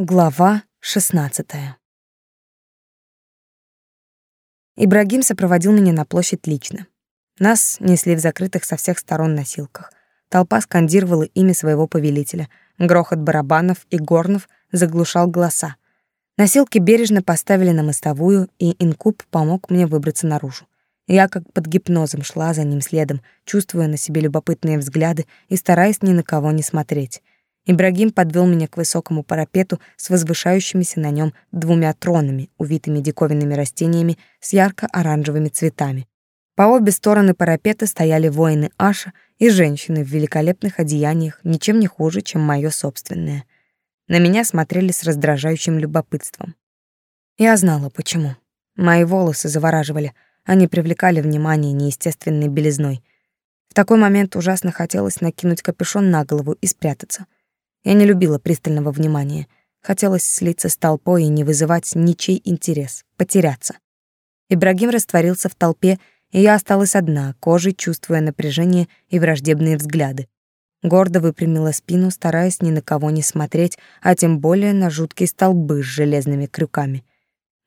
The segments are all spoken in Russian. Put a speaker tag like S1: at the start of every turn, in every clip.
S1: Глава 16. Ибрагим сопроводил меня на площадь лично. Нас несли в закрытых со всех сторон носилках. Толпа скандировала имя своего повелителя. Грохот барабанов и горнов заглушал голоса. Носилки бережно поставили на мостовую, и инкуб помог мне выбраться наружу. Я как под гипнозом шла за ним следом, чувствуя на себе любопытные взгляды и стараясь ни на кого не смотреть. Ибрагим подвел меня к высокому парапету с возвышающимися на нем двумя тронами, увитыми диковинными растениями с ярко-оранжевыми цветами. По обе стороны парапета стояли воины Аша и женщины в великолепных одеяниях, ничем не хуже, чем мое собственное. На меня смотрели с раздражающим любопытством. Я знала, почему. Мои волосы завораживали, они привлекали внимание неестественной белизной. В такой момент ужасно хотелось накинуть капюшон на голову и спрятаться — я не любила пристального внимания. Хотелось слиться с толпой и не вызывать ничей интерес, потеряться. Ибрагим растворился в толпе, и я осталась одна, кожей чувствуя напряжение и враждебные взгляды. Гордо выпрямила спину, стараясь ни на кого не смотреть, а тем более на жуткие столбы с железными крюками.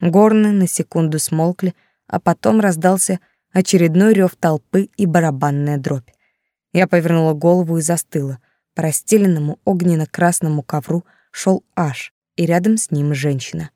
S1: Горны на секунду смолкли, а потом раздался очередной рев толпы и барабанная дробь. Я повернула голову и застыла — по расстеленному огненно-красному ковру шел Аш, и рядом с ним женщина.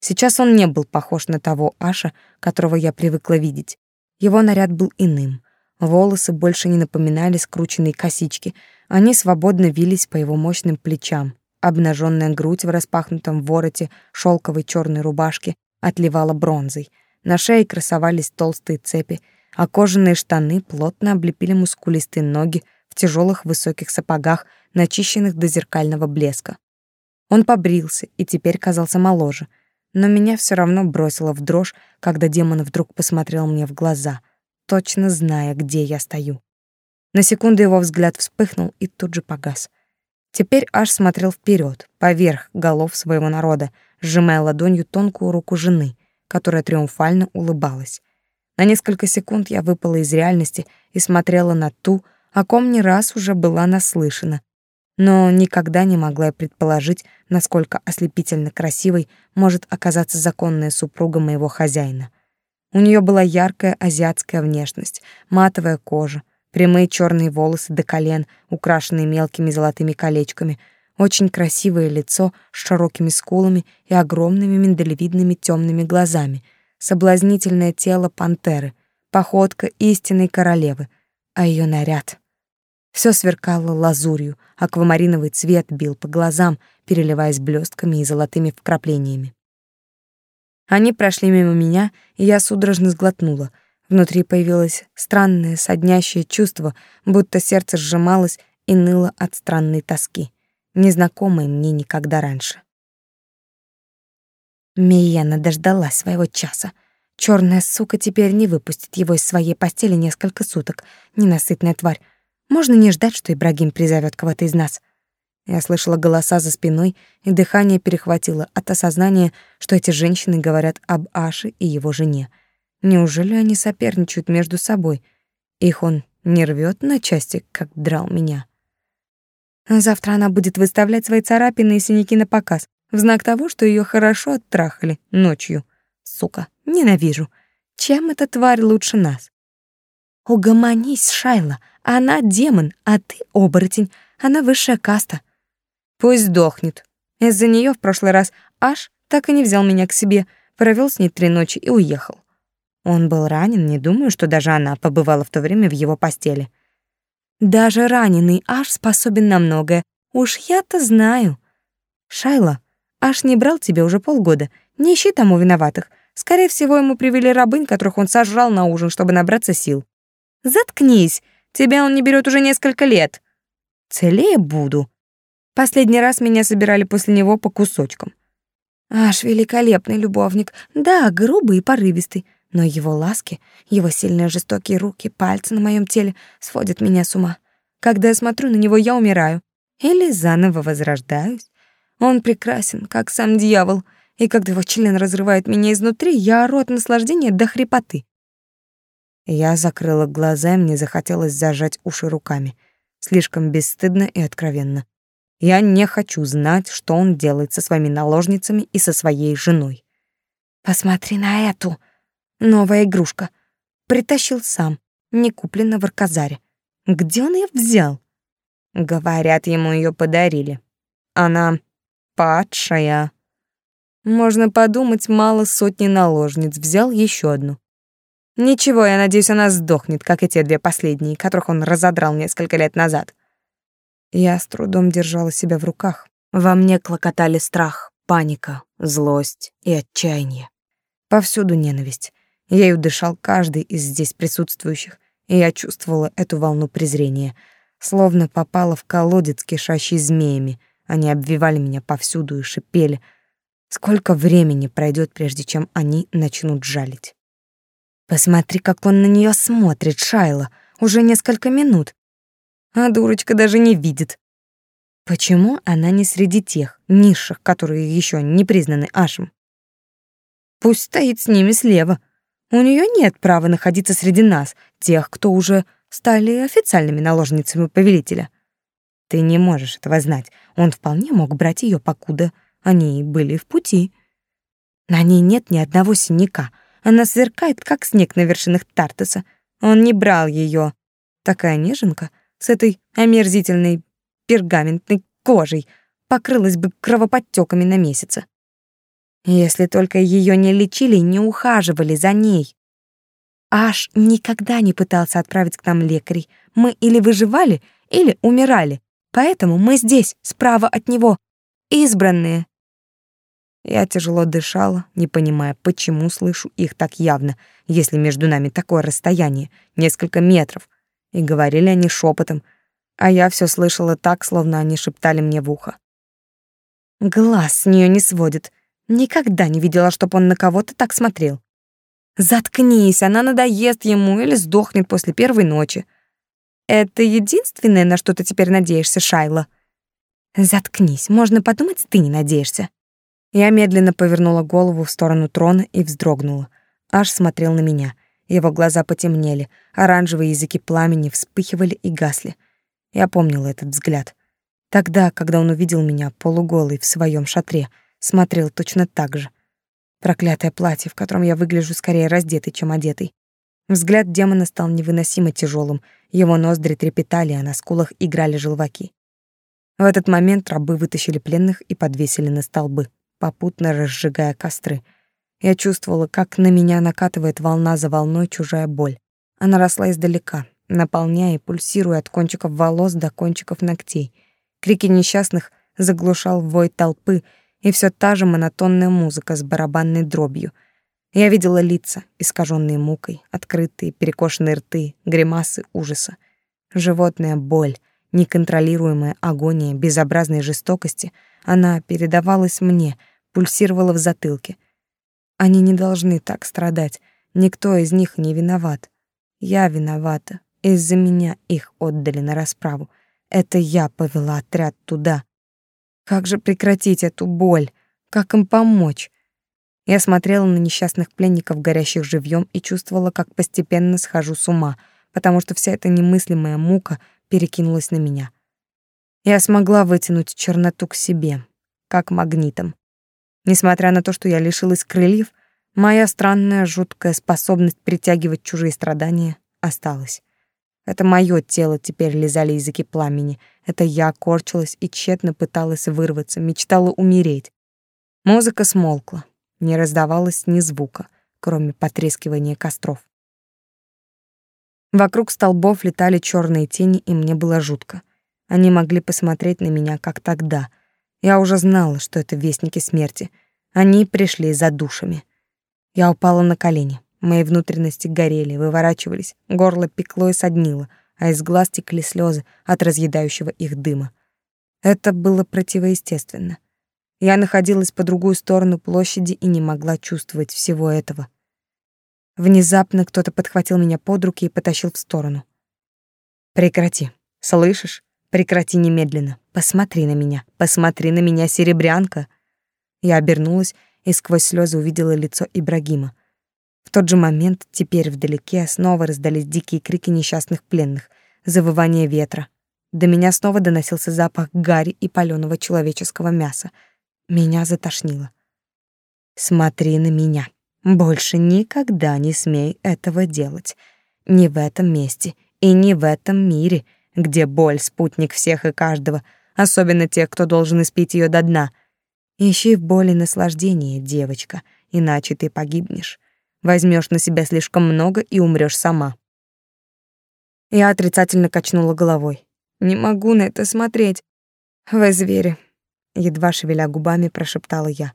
S1: Сейчас он не был похож на того Аша, которого я привыкла видеть. Его наряд был иным. Волосы больше не напоминали скрученные косички, они свободно вились по его мощным плечам. Обнаженная грудь в распахнутом вороте шелковой черной рубашки отливала бронзой. На шее красовались толстые цепи, а кожаные штаны плотно облепили мускулистые ноги тяжелых высоких сапогах, начищенных до зеркального блеска. Он побрился и теперь казался моложе, но меня все равно бросило в дрожь, когда демон вдруг посмотрел мне в глаза, точно зная, где я стою. На секунду его взгляд вспыхнул и тут же погас. Теперь аж смотрел вперед, поверх голов своего народа, сжимая ладонью тонкую руку жены, которая триумфально улыбалась. На несколько секунд я выпала из реальности и смотрела на ту, о ком не раз уже была наслышана, но никогда не могла предположить, насколько ослепительно красивой может оказаться законная супруга моего хозяина. У нее была яркая азиатская внешность, матовая кожа, прямые черные волосы до колен, украшенные мелкими золотыми колечками, очень красивое лицо с широкими скулами и огромными миндалевидными темными глазами, соблазнительное тело пантеры, походка истинной королевы, а ее наряд все сверкало лазурью, аквамариновый цвет бил по глазам, переливаясь блестками и золотыми вкраплениями. Они прошли мимо меня, и я судорожно сглотнула. Внутри появилось странное, соднящее чувство, будто сердце сжималось и ныло от странной тоски, незнакомой мне никогда раньше. Мияна дождалась своего часа. Черная сука теперь не выпустит его из своей постели несколько суток, ненасытная тварь. Можно не ждать, что Ибрагим призовет кого-то из нас. Я слышала голоса за спиной, и дыхание перехватило от осознания, что эти женщины говорят об Аше и его жене. Неужели они соперничают между собой? Их он не рвет на части, как драл меня. Завтра она будет выставлять свои царапины и синяки на показ, в знак того, что ее хорошо оттрахали ночью. Сука, ненавижу. Чем эта тварь лучше нас? Угомонись, Шайла, она демон, а ты оборотень, она высшая каста. Пусть сдохнет. Из-за нее в прошлый раз Аш так и не взял меня к себе, провел с ней три ночи и уехал. Он был ранен, не думаю, что даже она побывала в то время в его постели. Даже раненый Аш способен на многое. Уж я-то знаю. Шайла, Аш не брал тебя уже полгода. Не ищи тому виноватых. Скорее всего, ему привели рабынь, которых он сожрал на ужин, чтобы набраться сил. Заткнись. Тебя он не берет уже несколько лет. Целее буду. Последний раз меня собирали после него по кусочкам. Аж великолепный любовник. Да, грубый и порывистый, но его ласки, его сильные жестокие руки, пальцы на моем теле сводят меня с ума. Когда я смотрю на него, я умираю или заново возрождаюсь. Он прекрасен, как сам дьявол, и когда его член разрывает меня изнутри, я ору от наслаждения до хрипоты. Я закрыла глаза, и мне захотелось зажать уши руками. Слишком бесстыдно и откровенно. Я не хочу знать, что он делает со своими наложницами и со своей женой. Посмотри на эту. Новая игрушка. Притащил сам, не куплена в Арказаре. Где он ее взял? Говорят, ему ее подарили. Она падшая. Можно подумать, мало сотни наложниц, взял еще одну. Ничего, я надеюсь, она сдохнет, как и те две последние, которых он разодрал несколько лет назад. Я с трудом держала себя в руках. Во мне клокотали страх, паника, злость и отчаяние. Повсюду ненависть. Ею дышал каждый из здесь присутствующих, и я чувствовала эту волну презрения, словно попала в колодец, кишащий змеями. Они обвивали меня повсюду и шипели. Сколько времени пройдет, прежде чем они начнут жалить? Посмотри, как он на нее смотрит, Шайла. Уже несколько минут. А дурочка даже не видит. Почему она не среди тех низших, которые еще не признаны Ашем? Пусть стоит с ними слева. У нее нет права находиться среди нас, тех, кто уже стали официальными наложницами повелителя. Ты не можешь этого знать. Он вполне мог брать ее, покуда они были в пути. На ней нет ни одного синяка — она сверкает, как снег на вершинах Тартеса. Он не брал ее. Такая неженка с этой омерзительной пергаментной кожей покрылась бы кровоподтеками на месяце. Если только ее не лечили и не ухаживали за ней. Аш никогда не пытался отправить к нам лекарей. Мы или выживали, или умирали. Поэтому мы здесь, справа от него, избранные. Я тяжело дышала, не понимая, почему слышу их так явно, если между нами такое расстояние, несколько метров. И говорили они шепотом, а я все слышала так, словно они шептали мне в ухо. Глаз с нее не сводит. Никогда не видела, чтоб он на кого-то так смотрел. Заткнись, она надоест ему или сдохнет после первой ночи. Это единственное, на что ты теперь надеешься, Шайла. Заткнись, можно подумать, ты не надеешься. Я медленно повернула голову в сторону трона и вздрогнула. Аж смотрел на меня. Его глаза потемнели, оранжевые языки пламени вспыхивали и гасли. Я помнила этот взгляд. Тогда, когда он увидел меня полуголой в своем шатре, смотрел точно так же. Проклятое платье, в котором я выгляжу скорее раздетой, чем одетой. Взгляд демона стал невыносимо тяжелым, его ноздри трепетали, а на скулах играли желваки. В этот момент рабы вытащили пленных и подвесили на столбы попутно разжигая костры. Я чувствовала, как на меня накатывает волна за волной чужая боль. Она росла издалека, наполняя и пульсируя от кончиков волос до кончиков ногтей. Крики несчастных заглушал вой толпы и все та же монотонная музыка с барабанной дробью. Я видела лица, искаженные мукой, открытые, перекошенные рты, гримасы ужаса. Животная боль, неконтролируемая агония безобразной жестокости — она передавалась мне, пульсировала в затылке. Они не должны так страдать. Никто из них не виноват. Я виновата. Из-за меня их отдали на расправу. Это я повела отряд туда. Как же прекратить эту боль? Как им помочь? Я смотрела на несчастных пленников, горящих живьем, и чувствовала, как постепенно схожу с ума, потому что вся эта немыслимая мука перекинулась на меня. Я смогла вытянуть черноту к себе, как магнитом. Несмотря на то, что я лишилась крыльев, моя странная жуткая способность притягивать чужие страдания осталась. Это мое тело теперь лизали языки пламени. Это я корчилась и тщетно пыталась вырваться, мечтала умереть. Музыка смолкла, не раздавалось ни звука, кроме потрескивания костров. Вокруг столбов летали черные тени, и мне было жутко. Они могли посмотреть на меня, как тогда. Я уже знала, что это вестники смерти. Они пришли за душами. Я упала на колени. Мои внутренности горели, выворачивались, горло пекло и соднило, а из глаз текли слезы от разъедающего их дыма. Это было противоестественно. Я находилась по другую сторону площади и не могла чувствовать всего этого. Внезапно кто-то подхватил меня под руки и потащил в сторону. «Прекрати. Слышишь? Прекрати немедленно. Посмотри на меня. Посмотри на меня, серебрянка. Я обернулась и сквозь слезы увидела лицо Ибрагима. В тот же момент, теперь вдалеке, снова раздались дикие крики несчастных пленных, завывание ветра. До меня снова доносился запах гари и палёного человеческого мяса. Меня затошнило. «Смотри на меня. Больше никогда не смей этого делать. Ни в этом месте и не в этом мире, где боль — спутник всех и каждого, особенно тех, кто должен испить ее до дна. Ищи в боли наслаждение, девочка, иначе ты погибнешь. Возьмешь на себя слишком много и умрешь сама». Я отрицательно качнула головой. «Не могу на это смотреть. Вы звери», — едва шевеля губами прошептала я.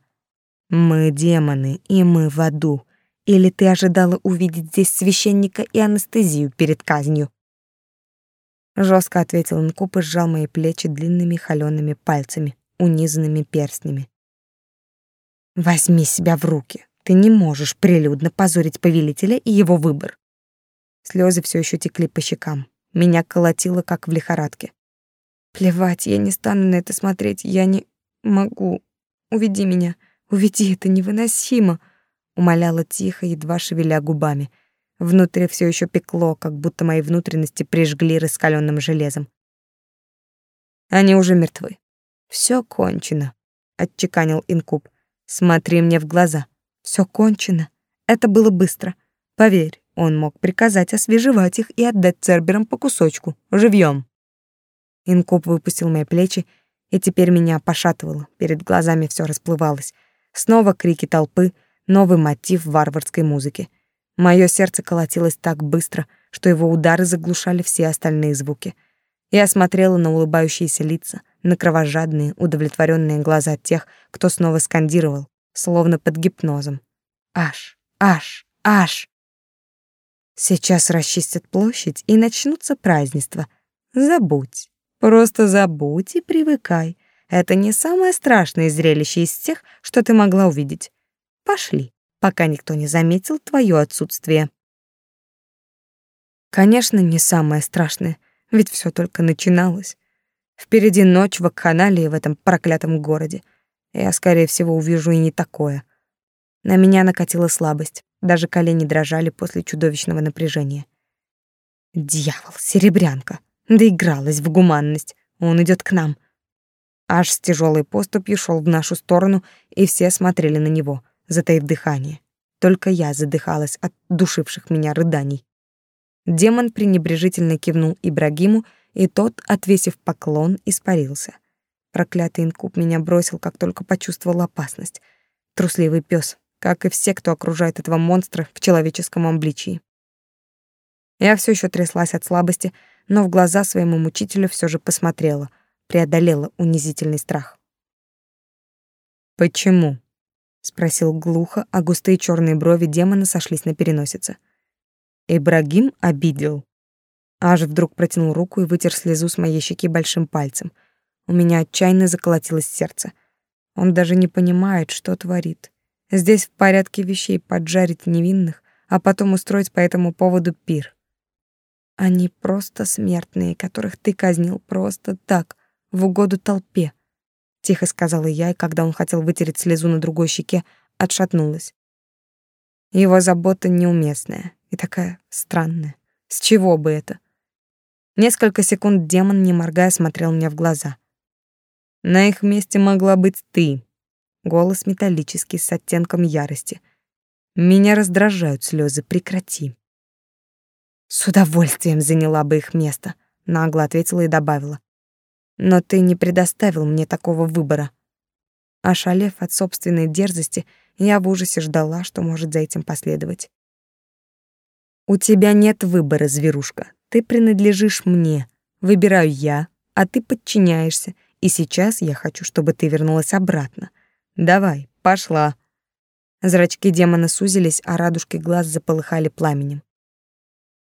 S1: «Мы демоны, и мы в аду. Или ты ожидала увидеть здесь священника и анестезию перед казнью?» Жестко ответил Нкуп и сжал мои плечи длинными холёными пальцами, унизанными перстнями. «Возьми себя в руки. Ты не можешь прилюдно позорить повелителя и его выбор. Слезы все еще текли по щекам. Меня колотило, как в лихорадке. Плевать, я не стану на это смотреть. Я не могу. Уведи меня. Уведи, это невыносимо. Умоляла тихо, едва шевеля губами. Внутри все еще пекло, как будто мои внутренности прижгли раскаленным железом. Они уже мертвы. Все кончено, отчеканил инкуб. Смотри мне в глаза. Все кончено. Это было быстро. Поверь, он мог приказать освежевать их и отдать церберам по кусочку, живьем. Инкуб выпустил мои плечи, и теперь меня пошатывало, перед глазами все расплывалось. Снова крики толпы, новый мотив варварской музыки. Мое сердце колотилось так быстро, что его удары заглушали все остальные звуки. Я смотрела на улыбающиеся лица, на кровожадные, удовлетворенные глаза тех, кто снова скандировал, словно под гипнозом. «Аш! Аш! Аш!» Сейчас расчистят площадь и начнутся празднества. Забудь. Просто забудь и привыкай. Это не самое страшное зрелище из тех, что ты могла увидеть. Пошли, пока никто не заметил твое отсутствие. Конечно, не самое страшное, ведь все только начиналось. Впереди ночь в Акханалии в этом проклятом городе. Я, скорее всего, увижу и не такое. На меня накатила слабость. Даже колени дрожали после чудовищного напряжения. Дьявол, серебрянка, доигралась в гуманность. Он идет к нам. Аж с тяжелой поступью шел в нашу сторону, и все смотрели на него, затаив дыхание. Только я задыхалась от душивших меня рыданий. Демон пренебрежительно кивнул Ибрагиму, и тот, отвесив поклон, испарился. Проклятый инкуб меня бросил, как только почувствовал опасность. Трусливый пес, как и все, кто окружает этого монстра в человеческом обличии. Я все еще тряслась от слабости, но в глаза своему мучителю все же посмотрела, преодолела унизительный страх. «Почему?» — спросил глухо, а густые черные брови демона сошлись на переносице. Ибрагим обидел. Аж вдруг протянул руку и вытер слезу с моей щеки большим пальцем. У меня отчаянно заколотилось сердце. Он даже не понимает, что творит. Здесь в порядке вещей поджарить невинных, а потом устроить по этому поводу пир. Они просто смертные, которых ты казнил просто так, в угоду толпе, тихо сказала я, и когда он хотел вытереть слезу на другой щеке, отшатнулась. Его забота неуместная и такая странная. С чего бы это? Несколько секунд демон, не моргая, смотрел мне в глаза. На их месте могла быть ты, Голос металлический с оттенком ярости. Меня раздражают слезы, прекрати. С удовольствием заняла бы их место, нагло ответила и добавила. Но ты не предоставил мне такого выбора. Ошалев от собственной дерзости, я в ужасе ждала, что может за этим последовать. У тебя нет выбора, зверушка. Ты принадлежишь мне. Выбираю я, а ты подчиняешься, и сейчас я хочу, чтобы ты вернулась обратно. Давай, пошла. Зрачки демона сузились, а радужки глаз заполыхали пламенем.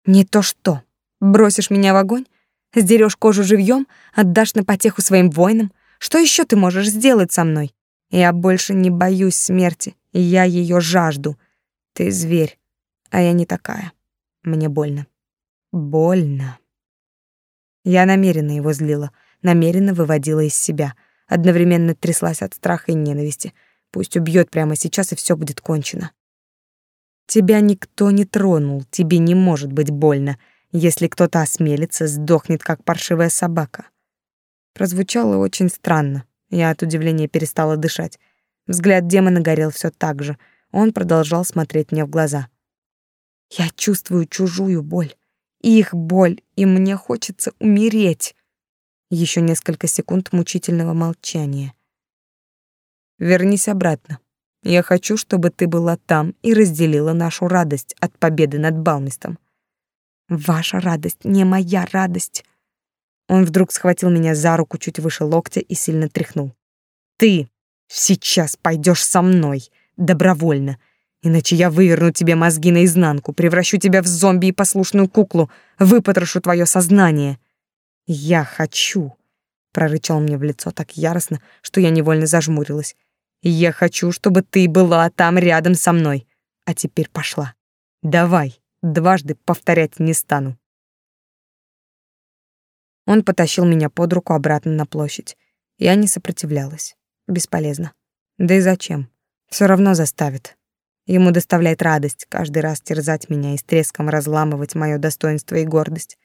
S1: Не то что. Бросишь меня в огонь? Сдерешь кожу живьем, отдашь на потеху своим воинам? Что еще ты можешь сделать со мной? Я больше не боюсь смерти, я ее жажду. Ты зверь, а я не такая. Мне больно. Больно. Я намеренно его злила, намеренно выводила из себя — одновременно тряслась от страха и ненависти. Пусть убьет прямо сейчас, и все будет кончено. Тебя никто не тронул, тебе не может быть больно. Если кто-то осмелится, сдохнет, как паршивая собака. прозвучало очень странно. Я от удивления перестала дышать. Взгляд демона горел все так же. Он продолжал смотреть мне в глаза. Я чувствую чужую боль, их боль, и мне хочется умереть. Еще несколько секунд мучительного молчания. Вернись обратно. Я хочу, чтобы ты была там и разделила нашу радость от победы над Балмистом. Ваша радость не моя радость. Он вдруг схватил меня за руку чуть выше локтя и сильно тряхнул. Ты сейчас пойдешь со мной, добровольно, иначе я выверну тебе мозги наизнанку, превращу тебя в зомби и послушную куклу, выпотрошу твое сознание. Я хочу, прорычал мне в лицо так яростно, что я невольно зажмурилась. Я хочу, чтобы ты была там рядом со мной. А теперь пошла. Давай, дважды повторять не стану. Он потащил меня под руку обратно на площадь. Я не сопротивлялась. Бесполезно. Да и зачем? Все равно заставит. Ему доставляет радость каждый раз терзать меня и с треском разламывать мое достоинство и гордость.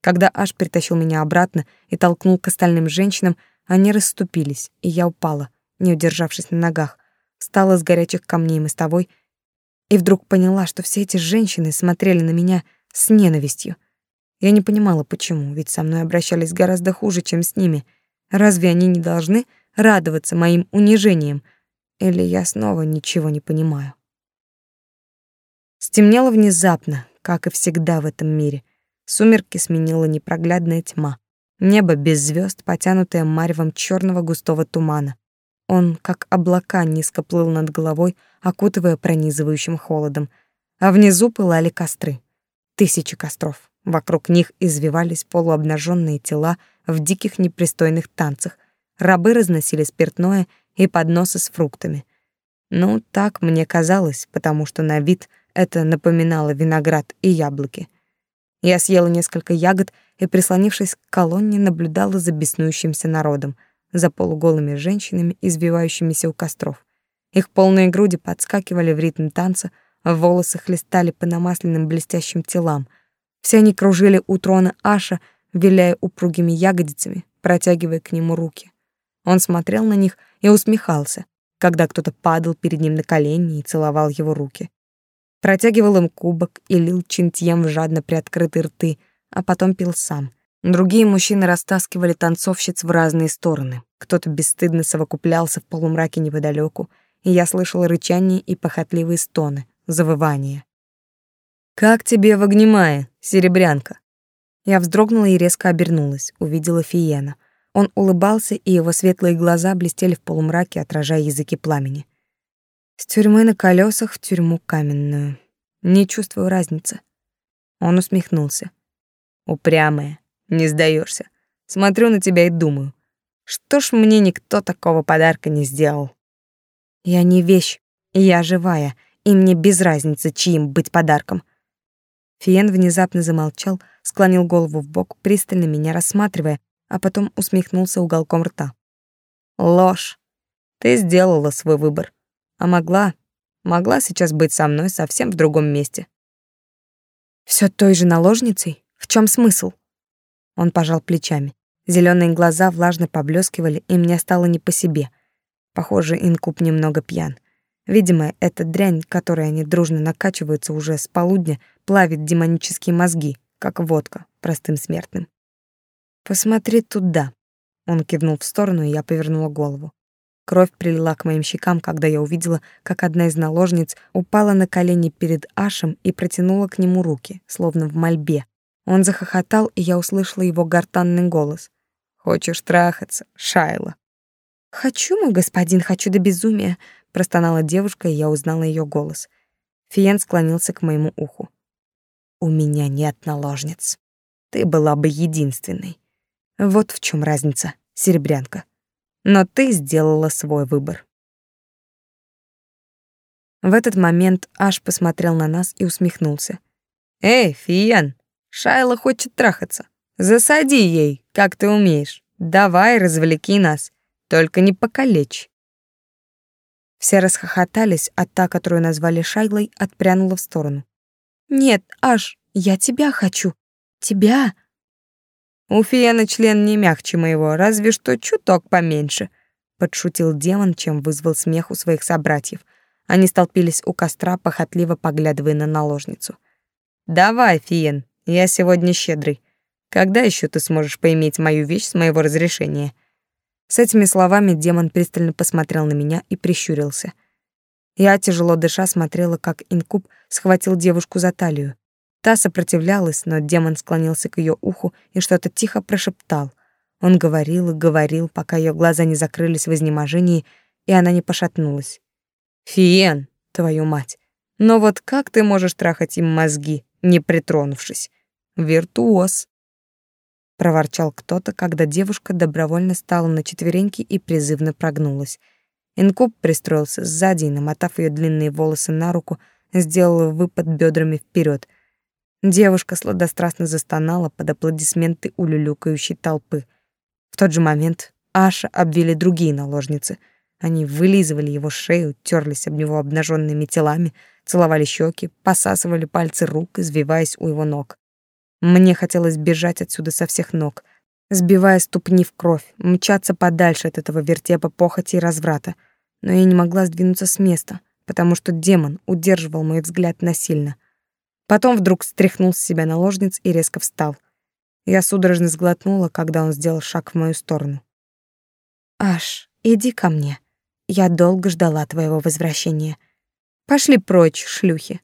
S1: Когда Аш притащил меня обратно и толкнул к остальным женщинам, они расступились, и я упала, не удержавшись на ногах, встала с горячих камней мостовой и вдруг поняла, что все эти женщины смотрели на меня с ненавистью — я не понимала, почему, ведь со мной обращались гораздо хуже, чем с ними. Разве они не должны радоваться моим унижениям? Или я снова ничего не понимаю? Стемнело внезапно, как и всегда в этом мире. Сумерки сменила непроглядная тьма. Небо без звезд, потянутое маревом черного густого тумана. Он, как облака, низко плыл над головой, окутывая пронизывающим холодом. А внизу пылали костры. Тысячи костров. Вокруг них извивались полуобнаженные тела в диких непристойных танцах. Рабы разносили спиртное и подносы с фруктами. Ну, так мне казалось, потому что на вид это напоминало виноград и яблоки. Я съела несколько ягод и, прислонившись к колонне, наблюдала за беснующимся народом, за полуголыми женщинами, избивающимися у костров. Их полные груди подскакивали в ритм танца, волосы хлестали по намасленным блестящим телам — все они кружили у трона Аша, виляя упругими ягодицами, протягивая к нему руки. Он смотрел на них и усмехался, когда кто-то падал перед ним на колени и целовал его руки. Протягивал им кубок и лил чинтьем в жадно приоткрытые рты, а потом пил сам. Другие мужчины растаскивали танцовщиц в разные стороны. Кто-то бесстыдно совокуплялся в полумраке неподалеку, и я слышала рычание и похотливые стоны, завывания. «Как тебе в огнемае, серебрянка?» Я вздрогнула и резко обернулась, увидела Фиена. Он улыбался, и его светлые глаза блестели в полумраке, отражая языки пламени. С тюрьмы на колесах в тюрьму каменную. Не чувствую разницы. Он усмехнулся. Упрямая, не сдаешься. Смотрю на тебя и думаю, что ж мне никто такого подарка не сделал? Я не вещь, я живая, и мне без разницы, чьим быть подарком. Фиен внезапно замолчал, склонил голову в бок, пристально меня рассматривая, а потом усмехнулся уголком рта. Ложь. Ты сделала свой выбор. А могла, могла сейчас быть со мной совсем в другом месте. Все той же наложницей? В чем смысл? Он пожал плечами. Зеленые глаза влажно поблескивали, и мне стало не по себе. Похоже, инкуб немного пьян. Видимо, эта дрянь, которой они дружно накачиваются уже с полудня, плавит демонические мозги, как водка простым смертным. «Посмотри туда», — он кивнул в сторону, и я повернула голову. Кровь прилила к моим щекам, когда я увидела, как одна из наложниц упала на колени перед Ашем и протянула к нему руки, словно в мольбе. Он захохотал, и я услышала его гортанный голос. «Хочешь трахаться, Шайла?» «Хочу, мой господин, хочу до безумия», — простонала девушка, и я узнала ее голос. Фиен склонился к моему уху. У меня нет наложниц. Ты была бы единственной. Вот в чем разница, серебрянка. Но ты сделала свой выбор. В этот момент Аш посмотрел на нас и усмехнулся. «Эй, Фиен, Шайла хочет трахаться. Засади ей, как ты умеешь. Давай, развлеки нас. Только не покалечь». Все расхохотались, а та, которую назвали Шайлой, отпрянула в сторону. Нет, аж, я тебя хочу. Тебя. У Фиена член не мягче моего, разве что чуток поменьше, подшутил демон, чем вызвал смех у своих собратьев. Они столпились у костра, похотливо поглядывая на наложницу. Давай, Фиен, я сегодня щедрый. Когда еще ты сможешь поиметь мою вещь с моего разрешения? С этими словами демон пристально посмотрел на меня и прищурился. Я, тяжело дыша, смотрела, как инкуб схватил девушку за талию. Та сопротивлялась, но демон склонился к ее уху и что-то тихо прошептал. Он говорил и говорил, пока ее глаза не закрылись в изнеможении, и она не пошатнулась. «Фиен, твою мать! Но вот как ты можешь трахать им мозги, не притронувшись? Виртуоз!» проворчал кто-то, когда девушка добровольно стала на четвереньки и призывно прогнулась. Инкуб пристроился сзади и, намотав ее длинные волосы на руку, сделал выпад бедрами вперед. Девушка сладострастно застонала под аплодисменты улюлюкающей толпы. В тот же момент Аша обвили другие наложницы. Они вылизывали его шею, терлись об него обнаженными телами, целовали щеки, посасывали пальцы рук, извиваясь у его ног. Мне хотелось бежать отсюда со всех ног, сбивая ступни в кровь, мчаться подальше от этого вертепа похоти и разврата. Но я не могла сдвинуться с места, потому что демон удерживал мой взгляд насильно. Потом вдруг стряхнул с себя наложниц и резко встал. Я судорожно сглотнула, когда он сделал шаг в мою сторону. «Аш, иди ко мне. Я долго ждала твоего возвращения. Пошли прочь, шлюхи».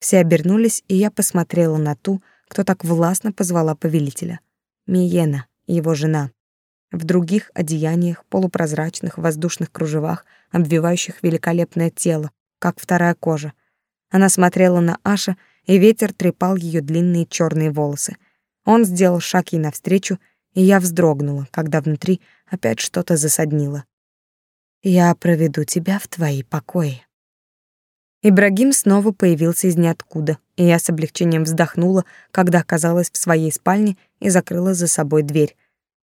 S1: Все обернулись, и я посмотрела на ту, кто так властно позвала повелителя. Миена, его жена. В других одеяниях, полупрозрачных воздушных кружевах, обвивающих великолепное тело, как вторая кожа. Она смотрела на Аша, и ветер трепал ее длинные черные волосы. Он сделал шаг ей навстречу, и я вздрогнула, когда внутри опять что-то засаднило. «Я проведу тебя в твои покои». Ибрагим снова появился из ниоткуда, и я с облегчением вздохнула, когда оказалась в своей спальне и закрыла за собой дверь.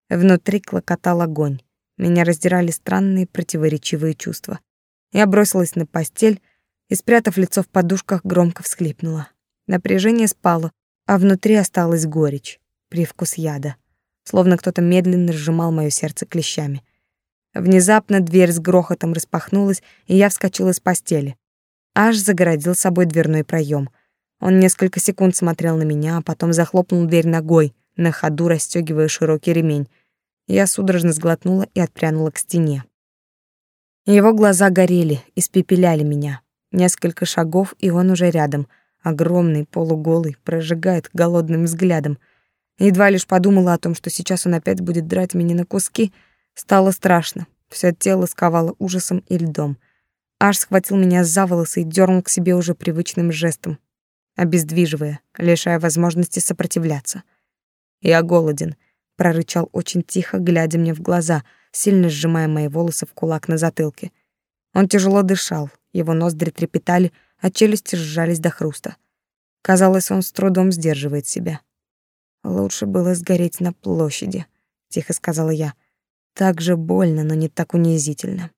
S1: Внутри клокотал огонь. Меня раздирали странные противоречивые чувства. Я бросилась на постель и, спрятав лицо в подушках, громко всхлипнула. Напряжение спало, а внутри осталась горечь, привкус яда. Словно кто-то медленно сжимал моё сердце клещами. Внезапно дверь с грохотом распахнулась, и я вскочила с постели. Аж загородил собой дверной проем. Он несколько секунд смотрел на меня, а потом захлопнул дверь ногой, на ходу расстегивая широкий ремень. Я судорожно сглотнула и отпрянула к стене. Его глаза горели, испепеляли меня. Несколько шагов, и он уже рядом, огромный, полуголый, прожигает голодным взглядом. Едва лишь подумала о том, что сейчас он опять будет драть меня на куски, стало страшно. Всё тело сковало ужасом и льдом. Аж схватил меня за волосы и дернул к себе уже привычным жестом, обездвиживая, лишая возможности сопротивляться. «Я голоден», — прорычал очень тихо, глядя мне в глаза, сильно сжимая мои волосы в кулак на затылке. Он тяжело дышал, его ноздри трепетали, а челюсти сжались до хруста. Казалось, он с трудом сдерживает себя. «Лучше было сгореть на площади», — тихо сказала я. «Так же больно, но не так унизительно».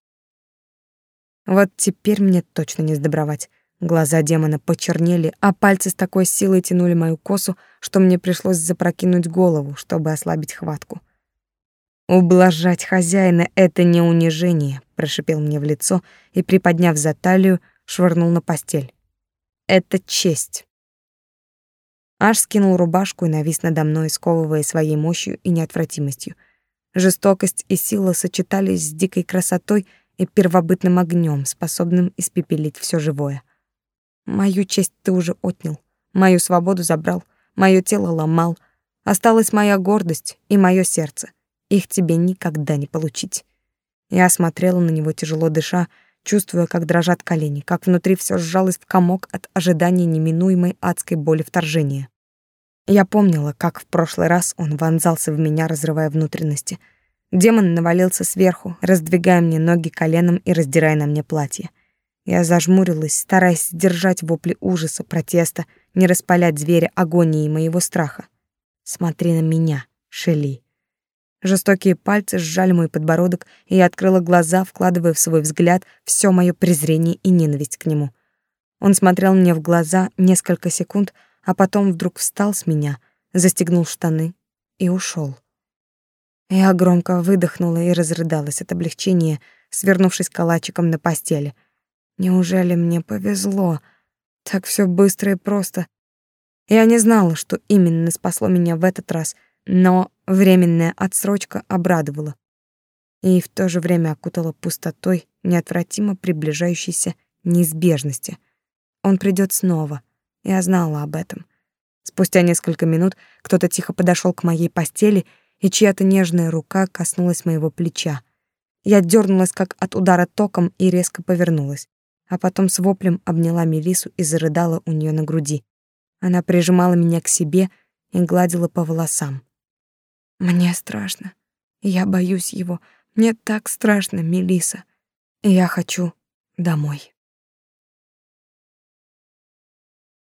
S1: Вот теперь мне точно не сдобровать. Глаза демона почернели, а пальцы с такой силой тянули мою косу, что мне пришлось запрокинуть голову, чтобы ослабить хватку. «Ублажать хозяина — это не унижение», — прошипел мне в лицо и, приподняв за талию, швырнул на постель. «Это честь». Аж скинул рубашку и навис надо мной, сковывая своей мощью и неотвратимостью. Жестокость и сила сочетались с дикой красотой — и первобытным огнем, способным испепелить все живое. Мою честь ты уже отнял, мою свободу забрал, мое тело ломал. Осталась моя гордость и мое сердце. Их тебе никогда не получить. Я смотрела на него, тяжело дыша, чувствуя, как дрожат колени, как внутри все сжалось в комок от ожидания неминуемой адской боли вторжения. Я помнила, как в прошлый раз он вонзался в меня, разрывая внутренности — Демон навалился сверху, раздвигая мне ноги коленом и раздирая на мне платье. Я зажмурилась, стараясь сдержать вопли ужаса, протеста, не распалять зверя агонии моего страха. «Смотри на меня, Шели». Жестокие пальцы сжали мой подбородок, и я открыла глаза, вкладывая в свой взгляд все мое презрение и ненависть к нему. Он смотрел мне в глаза несколько секунд, а потом вдруг встал с меня, застегнул штаны и ушел. Я громко выдохнула и разрыдалась от облегчения, свернувшись калачиком на постели. Неужели мне повезло? Так все быстро и просто. Я не знала, что именно спасло меня в этот раз, но временная отсрочка обрадовала и в то же время окутала пустотой неотвратимо приближающейся неизбежности. Он придет снова. Я знала об этом. Спустя несколько минут кто-то тихо подошел к моей постели, и чья-то нежная рука коснулась моего плеча. Я дернулась как от удара током и резко повернулась, а потом с воплем обняла Мелису и зарыдала у нее на груди. Она прижимала меня к себе и гладила по волосам. Мне страшно. Я боюсь его. Мне так страшно, Мелиса. Я хочу домой.